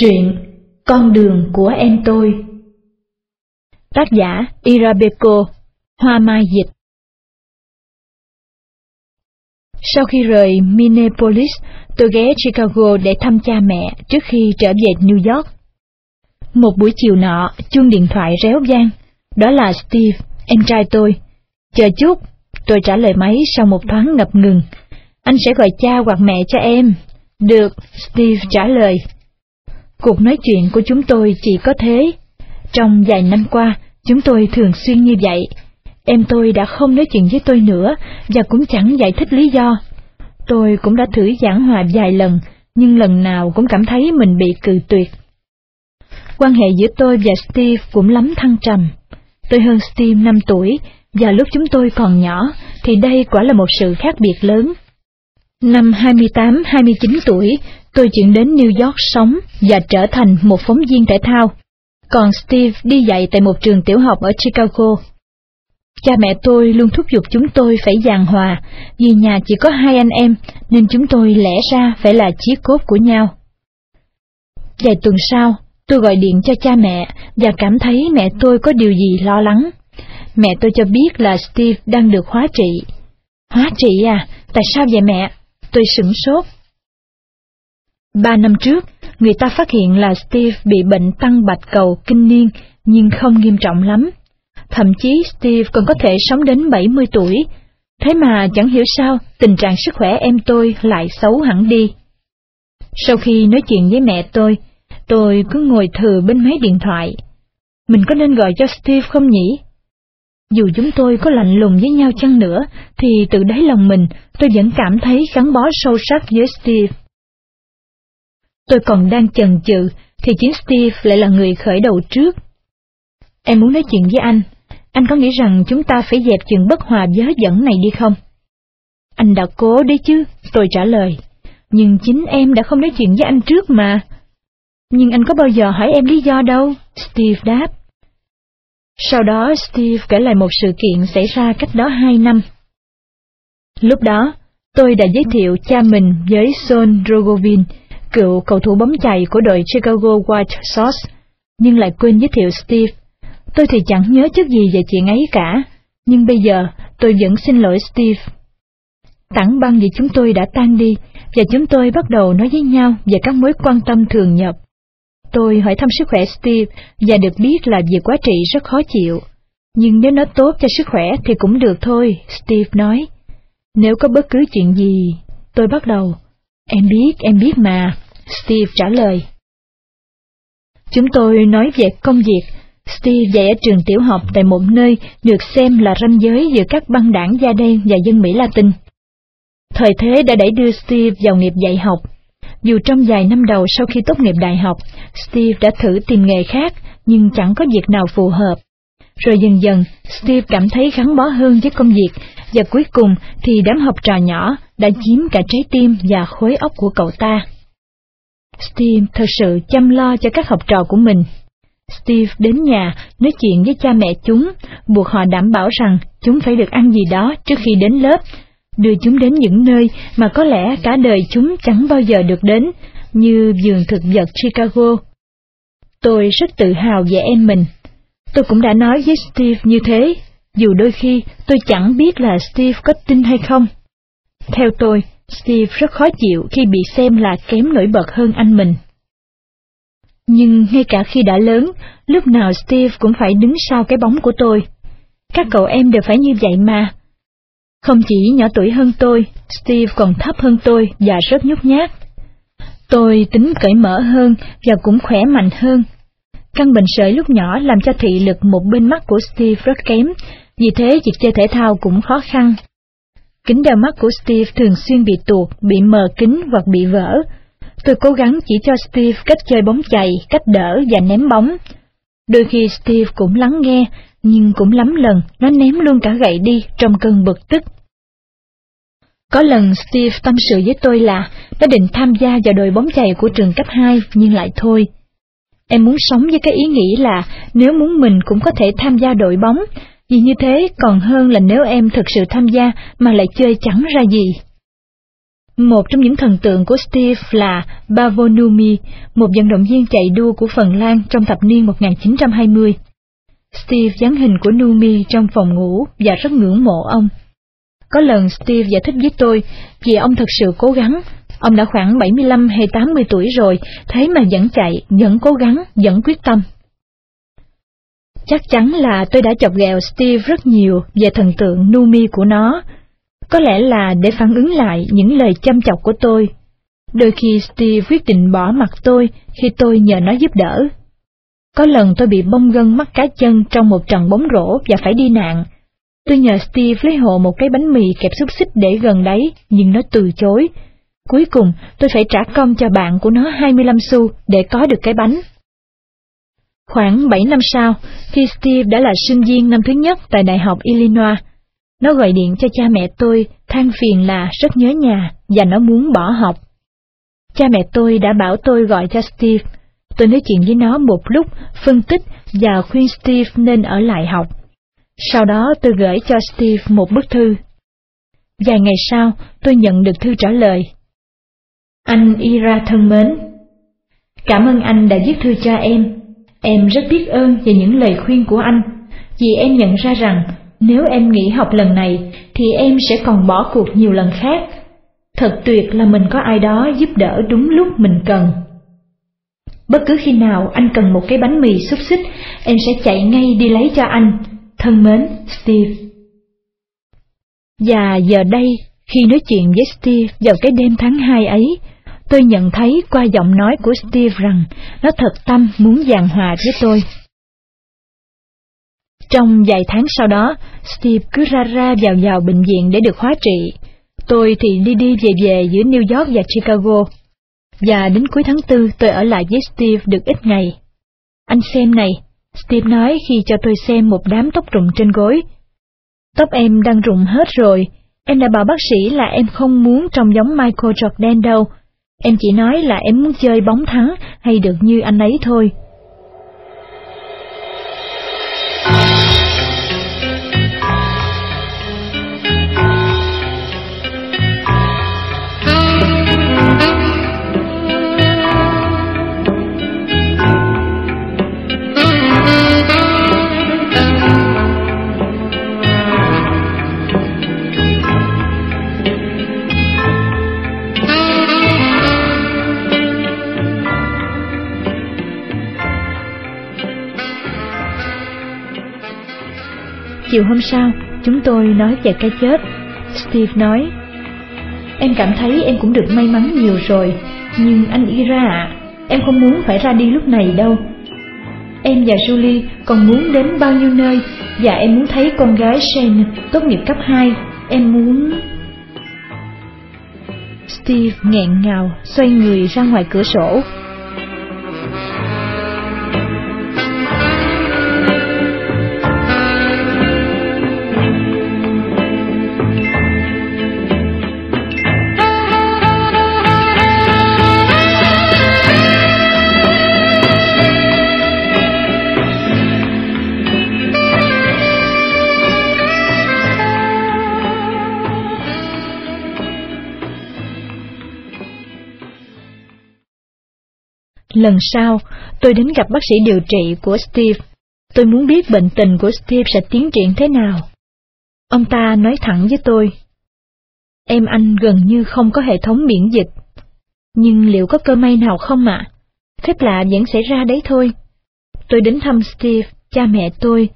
Truyện Con đường của em tôi Tác giả Irabeco Hoa Mai Dịch Sau khi rời Minneapolis, tôi ghé Chicago để thăm cha mẹ trước khi trở về New York. Một buổi chiều nọ, chuông điện thoại réo vang. Đó là Steve, em trai tôi. Chờ chút, tôi trả lời máy sau một thoáng ngập ngừng. Anh sẽ gọi cha hoặc mẹ cho em. Được, Steve trả lời. Cuộc nói chuyện của chúng tôi chỉ có thế. Trong vài năm qua, chúng tôi thường xuyên như vậy. Em tôi đã không nói chuyện với tôi nữa và cũng chẳng giải thích lý do. Tôi cũng đã thử giảng hòa vài lần, nhưng lần nào cũng cảm thấy mình bị cự tuyệt. Quan hệ giữa tôi và Steve cũng lắm thăng trầm. Tôi hơn Steve 5 tuổi, và lúc chúng tôi còn nhỏ, thì đây quả là một sự khác biệt lớn. Năm 28-29 tuổi, tôi chuyển đến New York sống và trở thành một phóng viên thể thao. Còn Steve đi dạy tại một trường tiểu học ở Chicago. Cha mẹ tôi luôn thúc giục chúng tôi phải giàn hòa, vì nhà chỉ có hai anh em, nên chúng tôi lẽ ra phải là chí cốt của nhau. Vài tuần sau, tôi gọi điện cho cha mẹ và cảm thấy mẹ tôi có điều gì lo lắng. Mẹ tôi cho biết là Steve đang được hóa trị. Hóa trị à? Tại sao vậy mẹ? Tôi sửng sốt. Ba năm trước, người ta phát hiện là Steve bị bệnh tăng bạch cầu kinh niên, nhưng không nghiêm trọng lắm. Thậm chí Steve còn có thể sống đến 70 tuổi. Thế mà chẳng hiểu sao tình trạng sức khỏe em tôi lại xấu hẳn đi. Sau khi nói chuyện với mẹ tôi, tôi cứ ngồi thừ bên máy điện thoại. Mình có nên gọi cho Steve không nhỉ? Dù chúng tôi có lạnh lùng với nhau chăng nữa, thì từ đáy lòng mình tôi vẫn cảm thấy gắn bó sâu sắc với Steve. Tôi còn đang chần chừ, thì chính Steve lại là người khởi đầu trước. Em muốn nói chuyện với anh, anh có nghĩ rằng chúng ta phải dẹp chuyện bất hòa dớ dẫn này đi không? Anh đã cố đấy chứ, tôi trả lời. Nhưng chính em đã không nói chuyện với anh trước mà. Nhưng anh có bao giờ hỏi em lý do đâu? Steve đáp. Sau đó Steve kể lại một sự kiện xảy ra cách đó hai năm. Lúc đó, tôi đã giới thiệu cha mình với Son Rogovin, cựu cầu thủ bóng chày của đội Chicago White Sox, nhưng lại quên giới thiệu Steve. Tôi thì chẳng nhớ chút gì về chuyện ấy cả, nhưng bây giờ tôi vẫn xin lỗi Steve. Tảng băng vì chúng tôi đã tan đi, và chúng tôi bắt đầu nói với nhau về các mối quan tâm thường nhật. Tôi hỏi thăm sức khỏe Steve và được biết là việc quá trị rất khó chịu. Nhưng nếu nó tốt cho sức khỏe thì cũng được thôi, Steve nói. Nếu có bất cứ chuyện gì, tôi bắt đầu. Em biết, em biết mà, Steve trả lời. Chúng tôi nói về công việc. Steve dạy ở trường tiểu học tại một nơi được xem là ranh giới giữa các băng đảng da đen và dân Mỹ Latin. Thời thế đã đẩy đưa Steve vào nghiệp dạy học. Dù trong vài năm đầu sau khi tốt nghiệp đại học, Steve đã thử tìm nghề khác, nhưng chẳng có việc nào phù hợp. Rồi dần dần, Steve cảm thấy gắn bó hơn với công việc, và cuối cùng thì đám học trò nhỏ đã chiếm cả trái tim và khối óc của cậu ta. Steve thật sự chăm lo cho các học trò của mình. Steve đến nhà nói chuyện với cha mẹ chúng, buộc họ đảm bảo rằng chúng phải được ăn gì đó trước khi đến lớp, đưa chúng đến những nơi mà có lẽ cả đời chúng chẳng bao giờ được đến, như vườn thực vật Chicago. Tôi rất tự hào về em mình. Tôi cũng đã nói với Steve như thế, dù đôi khi tôi chẳng biết là Steve có tin hay không. Theo tôi, Steve rất khó chịu khi bị xem là kém nổi bật hơn anh mình. Nhưng ngay cả khi đã lớn, lúc nào Steve cũng phải đứng sau cái bóng của tôi. Các cậu em đều phải như vậy mà. Không chỉ nhỏ tuổi hơn tôi, Steve còn thấp hơn tôi và rất nhút nhát. Tôi tính cởi mở hơn và cũng khỏe mạnh hơn. Căn bệnh sởi lúc nhỏ làm cho thị lực một bên mắt của Steve rất kém, vì thế việc chơi thể thao cũng khó khăn. Kính đeo mắt của Steve thường xuyên bị tuột, bị mờ kính hoặc bị vỡ. Tôi cố gắng chỉ cho Steve cách chơi bóng chày, cách đỡ và ném bóng. Đôi khi Steve cũng lắng nghe, nhưng cũng lắm lần nó ném luôn cả gậy đi trong cơn bực tức. Có lần Steve tâm sự với tôi là nó định tham gia vào đội bóng chày của trường cấp 2 nhưng lại thôi. Em muốn sống với cái ý nghĩ là nếu muốn mình cũng có thể tham gia đội bóng, vì như thế còn hơn là nếu em thực sự tham gia mà lại chơi chẳng ra gì. Một trong những thần tượng của Steve là Bavonumi, một vận động viên chạy đua của Phần Lan trong thập niên 1920. Steve dán hình của Numi trong phòng ngủ và rất ngưỡng mộ ông. Có lần Steve giải thích với tôi, vì ông thật sự cố gắng, ông đã khoảng 75 hay 80 tuổi rồi, thế mà vẫn chạy, vẫn cố gắng, vẫn quyết tâm. Chắc chắn là tôi đã chọc ghẹo Steve rất nhiều về thần tượng Numi của nó. Có lẽ là để phản ứng lại những lời chăm chọc của tôi. Đôi khi Steve quyết định bỏ mặt tôi khi tôi nhờ nó giúp đỡ. Có lần tôi bị bông gân mắt cá chân trong một trận bóng rổ và phải đi nạn. Tôi nhờ Steve lấy hộ một cái bánh mì kẹp xúc xích để gần đấy, nhưng nó từ chối. Cuối cùng, tôi phải trả công cho bạn của nó 25 xu để có được cái bánh. Khoảng 7 năm sau, khi Steve đã là sinh viên năm thứ nhất tại Đại học Illinois, nó gọi điện cho cha mẹ tôi, than phiền là rất nhớ nhà và nó muốn bỏ học. Cha mẹ tôi đã bảo tôi gọi cho Steve. Tôi nói chuyện với nó một lúc, phân tích và khuyên Steve nên ở lại học. Sau đó tôi gửi cho Steve một bức thư. Vài ngày sau, tôi nhận được thư trả lời. Anh Ira thân mến, cảm ơn anh đã viết thư cho em. Em rất biết ơn về những lời khuyên của anh, vì em nhận ra rằng nếu em nghỉ học lần này thì em sẽ còn bỏ cuộc nhiều lần khác. Thật tuyệt là mình có ai đó giúp đỡ đúng lúc mình cần. Bất cứ khi nào anh cần một cái bánh mì xúc xích, em sẽ chạy ngay đi lấy cho anh. Thân mến, Steve. Và giờ đây, khi nói chuyện với Steve vào cái đêm tháng 2 ấy, tôi nhận thấy qua giọng nói của Steve rằng nó thật tâm muốn giàn hòa với tôi. Trong vài tháng sau đó, Steve cứ ra ra vào vào bệnh viện để được hóa trị. Tôi thì đi đi về về giữa New York và Chicago. Và đến cuối tháng tư tôi ở lại với Steve được ít ngày. Anh xem này, Steve nói khi cho tôi xem một đám tóc rụng trên gối. Tóc em đang rụng hết rồi, em đã bảo bác sĩ là em không muốn trông giống Michael Jordan đâu. Em chỉ nói là em muốn chơi bóng thắng hay được như anh ấy thôi. Chiều hôm sau, chúng tôi nói về cái chết. Steve nói, Em cảm thấy em cũng được may mắn nhiều rồi, nhưng anh Ira ạ, em không muốn phải ra đi lúc này đâu. Em và Julie còn muốn đến bao nhiêu nơi, và em muốn thấy con gái Shane tốt nghiệp cấp 2, em muốn... Steve nghẹn ngào, xoay người ra ngoài cửa sổ, Lần sau, tôi đến gặp bác sĩ điều trị của Steve. Tôi muốn biết bệnh tình của Steve sẽ tiến triển thế nào. Ông ta nói thẳng với tôi. Em anh gần như không có hệ thống miễn dịch. Nhưng liệu có cơ may nào không ạ? À? Phép lạ vẫn xảy ra đấy thôi. Tôi đến thăm Steve, cha mẹ tôi,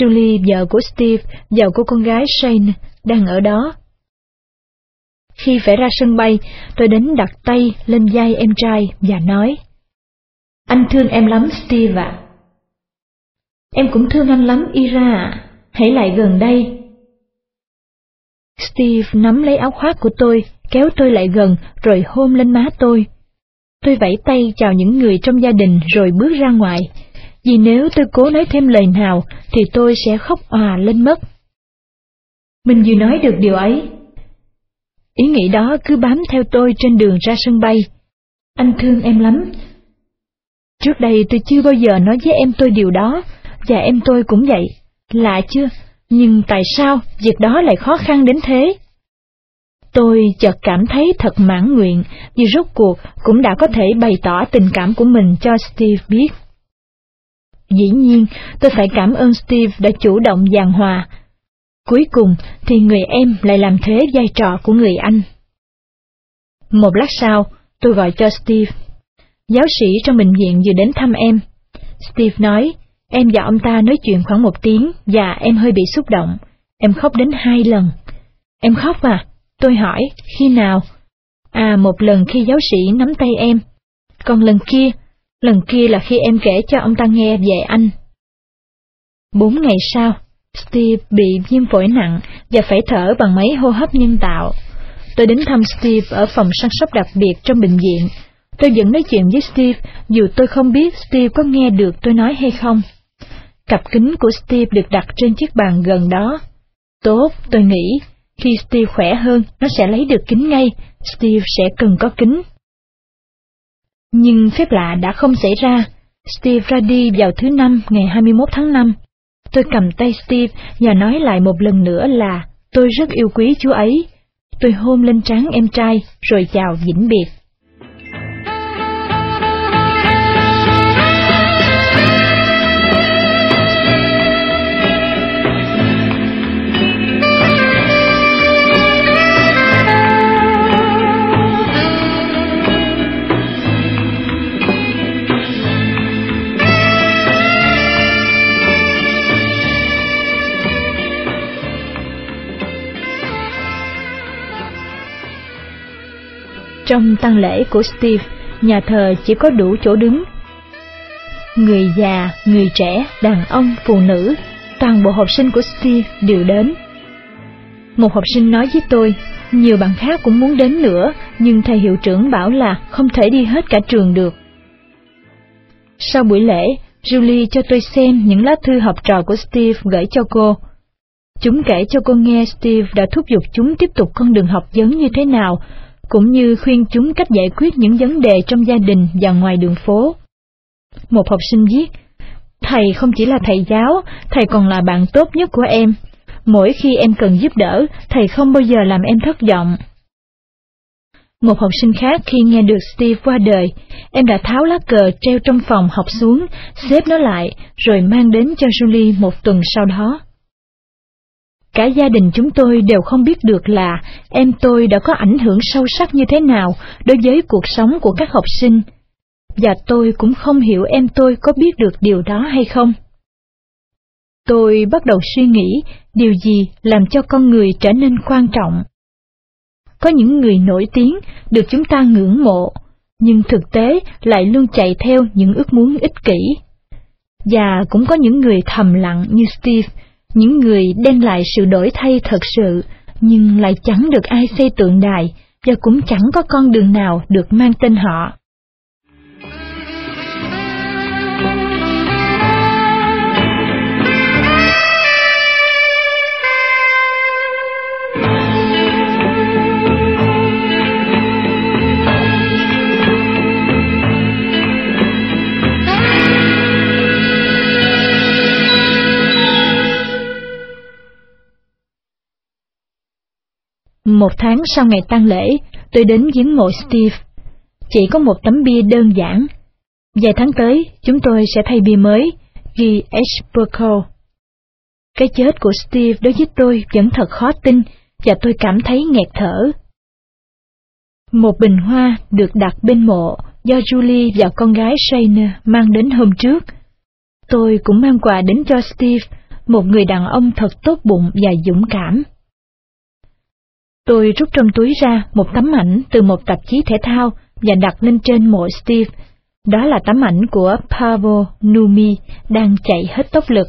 Julie, vợ của Steve, và cô con gái Shane, đang ở đó. Khi phải ra sân bay, tôi đến đặt tay lên vai em trai và nói. Anh thương em lắm Steve ạ. Em cũng thương anh lắm Ira ạ, hãy lại gần đây. Steve nắm lấy áo khoác của tôi, kéo tôi lại gần rồi hôn lên má tôi. Tôi vẫy tay chào những người trong gia đình rồi bước ra ngoài, vì nếu tôi cố nói thêm lời nào thì tôi sẽ khóc òa lên mất. Mình vừa nói được điều ấy. Ý nghĩ đó cứ bám theo tôi trên đường ra sân bay. Anh thương em lắm, Trước đây tôi chưa bao giờ nói với em tôi điều đó, và em tôi cũng vậy. Lạ chưa? Nhưng tại sao việc đó lại khó khăn đến thế? Tôi chợt cảm thấy thật mãn nguyện vì rốt cuộc cũng đã có thể bày tỏ tình cảm của mình cho Steve biết. Dĩ nhiên, tôi phải cảm ơn Steve đã chủ động giàn hòa. Cuối cùng thì người em lại làm thế vai trò của người anh. Một lát sau, tôi gọi cho Steve. Giáo sĩ trong bệnh viện vừa đến thăm em. Steve nói, em và ông ta nói chuyện khoảng một tiếng và em hơi bị xúc động. Em khóc đến hai lần. Em khóc à? Tôi hỏi, khi nào? À, một lần khi giáo sĩ nắm tay em. Còn lần kia, lần kia là khi em kể cho ông ta nghe về anh. Bốn ngày sau, Steve bị viêm phổi nặng và phải thở bằng máy hô hấp nhân tạo. Tôi đến thăm Steve ở phòng săn sóc đặc biệt trong bệnh viện. Tôi vẫn nói chuyện với Steve, dù tôi không biết Steve có nghe được tôi nói hay không. Cặp kính của Steve được đặt trên chiếc bàn gần đó. Tốt, tôi nghĩ, khi Steve khỏe hơn, nó sẽ lấy được kính ngay, Steve sẽ cần có kính. Nhưng phép lạ đã không xảy ra. Steve ra đi vào thứ năm ngày 21 tháng 5. Tôi cầm tay Steve và nói lại một lần nữa là tôi rất yêu quý chú ấy. Tôi hôn lên trán em trai rồi chào vĩnh biệt. Trong tang lễ của Steve, nhà thờ chỉ có đủ chỗ đứng. Người già, người trẻ, đàn ông, phụ nữ, toàn bộ học sinh của Steve đều đến. Một học sinh nói với tôi, nhiều bạn khác cũng muốn đến nữa, nhưng thầy hiệu trưởng bảo là không thể đi hết cả trường được. Sau buổi lễ, Julie cho tôi xem những lá thư học trò của Steve gửi cho cô. Chúng kể cho cô nghe Steve đã thúc giục chúng tiếp tục con đường học vấn như thế nào, cũng như khuyên chúng cách giải quyết những vấn đề trong gia đình và ngoài đường phố. Một học sinh viết, Thầy không chỉ là thầy giáo, thầy còn là bạn tốt nhất của em. Mỗi khi em cần giúp đỡ, thầy không bao giờ làm em thất vọng. Một học sinh khác khi nghe được Steve qua đời, em đã tháo lá cờ treo trong phòng học xuống, xếp nó lại, rồi mang đến cho Julie một tuần sau đó. Cả gia đình chúng tôi đều không biết được là em tôi đã có ảnh hưởng sâu sắc như thế nào đối với cuộc sống của các học sinh, và tôi cũng không hiểu em tôi có biết được điều đó hay không. Tôi bắt đầu suy nghĩ điều gì làm cho con người trở nên quan trọng. Có những người nổi tiếng được chúng ta ngưỡng mộ, nhưng thực tế lại luôn chạy theo những ước muốn ích kỷ. Và cũng có những người thầm lặng như Steve, những người đem lại sự đổi thay thật sự, nhưng lại chẳng được ai xây tượng đài, và cũng chẳng có con đường nào được mang tên họ. Một tháng sau ngày tang lễ, tôi đến viếng mộ Steve. Chỉ có một tấm bia đơn giản. Vài tháng tới, chúng tôi sẽ thay bia mới, ghi H. Burkle. Cái chết của Steve đối với tôi vẫn thật khó tin, và tôi cảm thấy nghẹt thở. Một bình hoa được đặt bên mộ do Julie và con gái Shane mang đến hôm trước. Tôi cũng mang quà đến cho Steve, một người đàn ông thật tốt bụng và dũng cảm. Tôi rút trong túi ra một tấm ảnh từ một tạp chí thể thao và đặt lên trên mộ Steve. Đó là tấm ảnh của Pavel Numi đang chạy hết tốc lực.